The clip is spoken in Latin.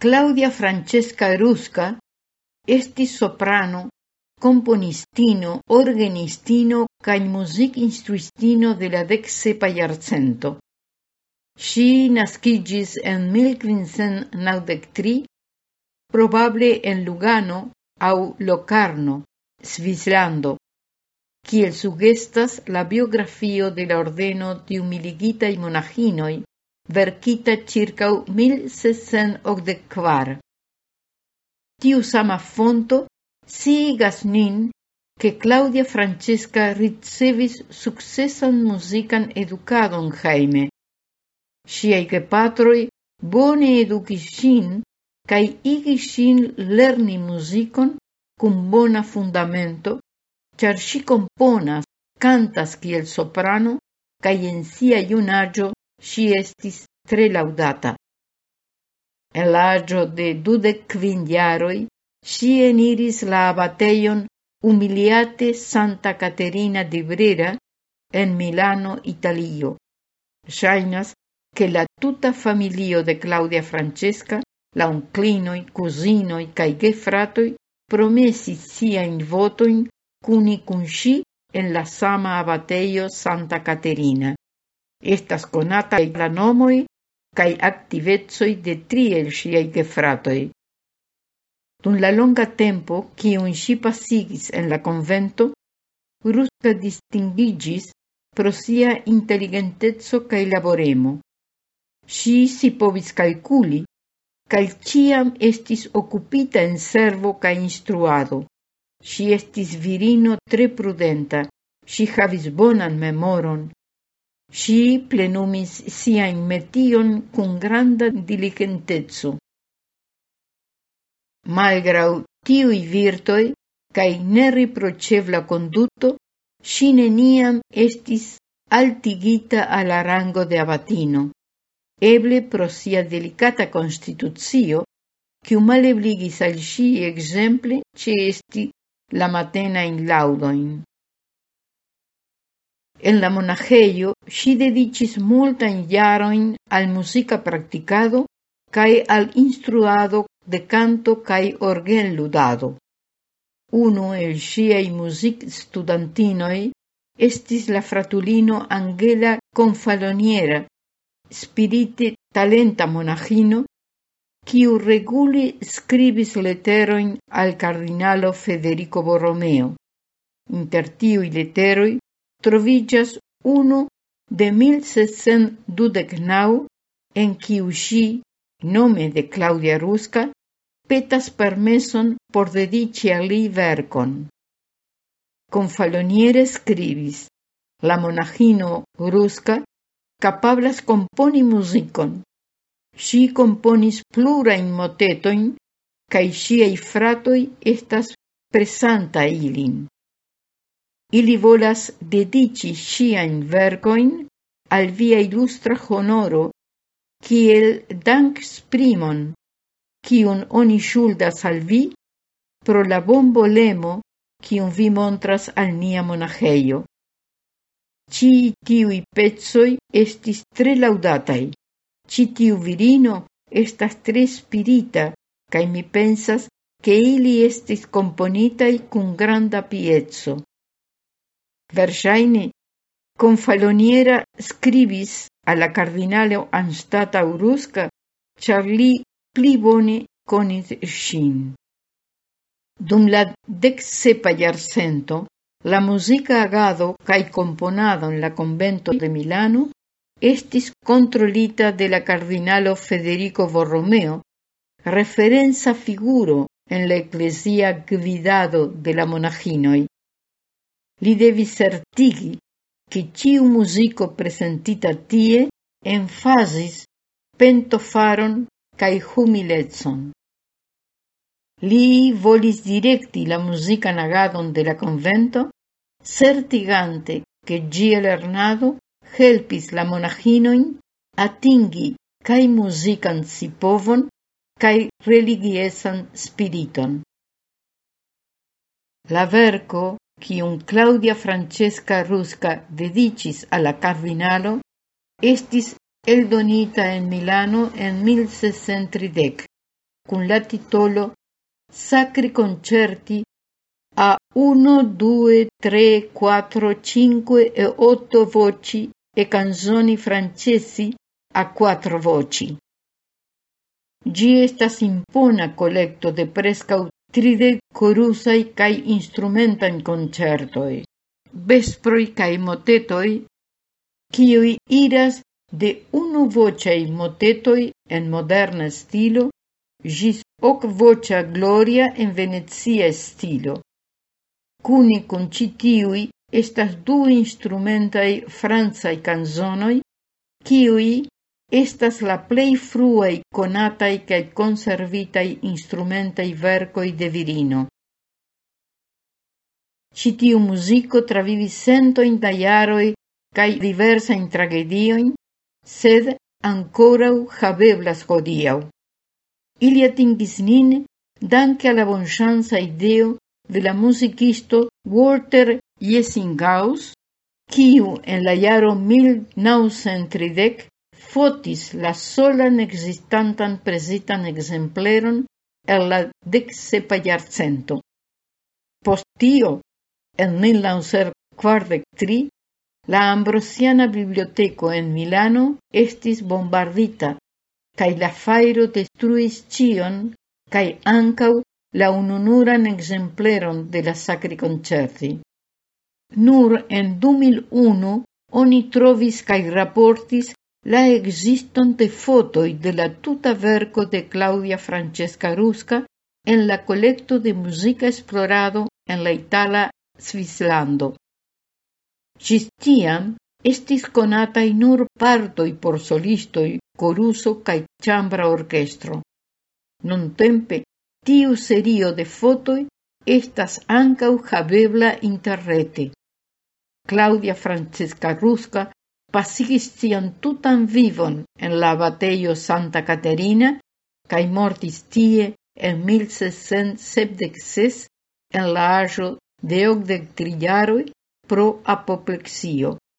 Claudia Francesca Rusca estis soprano, componistino, organistino cae music instruistino de la decsepa iarcento. Si nascigis en 1593, probable en Lugano au Locarno, Svislando, kiel sugestas la biografio de la ordeno di umiligitai monaginoi verkita circa 1684. Tiu sama fonto sigas nin che Claudia Francesca ricevis successan musican educadon Jaime. Siai patroi bone educis sin cae igis sin lerni muzikon cum bona fundamento, char si componas, cantas kiel soprano cae en sia iunaggio si estis tre laudata. En l'agio de dudec quindiaroi, si eniris la abateion umiliate Santa Caterina di Brera en Milano, Italio. Shainas che la tuta familio de Claudia Francesca, la unclinoi, cusinoi cae gefratoi promesis siain votoin cuni cun si en la sama abateio Santa Caterina. Estas conata la nomoi cae activezoi de triel siei gefratoi. Dun la longa tempo, cium si pasigis en la convento, Ruska distinguigis pro sia intelligentezzo cae laboremo. Si si povis calculi, kaj ciam estis occupita en servo cae instruado. Si estis virino tre prudenta, si havis bonan memoron, Si plenumis siain metion cum granda diligentezo. Malgrau tiui virtoi cae neriprocevla conduto, si neniam estis altigita alla rango de abatino, eble pro sia delicata constituzio, quiu malebligis al si exemple ce esti la matena in laudoin. En la monaĥejo ŝi dediĉis multajn jarojn al musica practicado, cae al instruado de kanto orgel ludado. Uno el ŝiaj muzikstudantinoj estis la fratulino Angela Confaloniera, spirite talenta monaĥino, kiu reguli scribis leterojn al cardinalo Federico Borromeo. Inter tiuj leteroj troviĝas uno de naŭ, en kiu nome de Claudia Ruska, petas permeson por dediĉi al li verkon. Confaloniere scribis, la monajino Ruska capablas componi muzikon. Ŝi componis plurajn motetojn kaj ŝiaj fratoj estas presanta ilin. Ili volas dedici ŝiajn vergoin al via ilustra honoro kiel danksprimon, kiun oni shuldas al vi pro la bombolemo kiun vi montras al nia monaheio. Ci tiui pezzoi estis tre laudatai, ci tiu virino estas tre spirita, cae mi pensas, che ili estis componitai cun granda piezzo. Verŝajne Konfaloniera skribis al la kardinalo anstataŭ Ruska, ĉar li pli bone konis. Dum la deksepa jarcento la muzika agado kaj komponado en la convento de Milano estis kontrolita de la kardinalo Federico Borromeo, referenza figuro en la eklezia gvidado de la monaĥinoj. Li devis certigi che ciu musico presentita tie enfasis pentofaron cae humilezon. Li volis directi la musican agadon de la convento, certigante che Gia Lernado helpis la monaginoin atingi cae musican sipovon cae religiesan spiriton. La verco quium Claudia Francesca Rusca dedicis alla cardinalo, estis eldonita en Milano en 1630. cun la titolo Sacri concerti a 1, 2, 3, 4, 5 e 8 voci e canzoni francesi a quattro voci. Gi estas impona collecto de prescau tride corusai cae instrumentan concertoi, vesproi cae motetoi, cioi iras de unu vocaj motetoi en moderna stilo gis ok vocia gloria en venezia stilo. Cune con citiui estas du instrumentai franzai canzonoi, kiui estas la plei fruei conatai cae conservitai instrumentai vercoi de virino. Citiu musico travivi cento centojn da jaroj diversa diversajn tragedioin, sed ancorau habeblas hodiaŭ. Ili atingis nin danke alla bonchanza ideo de la musicisto Walter Jessinghaus, kiu en la iaro 1930 fotis la solan existantan presitan exempleron el la decsepa jarcento. Post tio, en 1943, la Ambrosiana Biblioteco en Milano estis bombardita, cae la fairo destruis cion, cae ancau la ununuran exempleron de la Sacri Concerti. Nur en 2001 oni trovis cae raportis La ekziston de fotoj de la tutaverco de Claudia Francesca Rusca en la kolekto de muzika esplorado en la itala Svislando. Ĝis tiam estis konataj nur partoj por solistoj, koruso kaj ĉambra orkestro. Nuntempe tiu serio de fotoj estas ankaŭ havebla interrete. Claudia Francesca Rusca pasigis sian tutan vivon en la bateio Santa Caterina cae mortis tie en 1676 en la aĝo de ogdec pro apoplexio.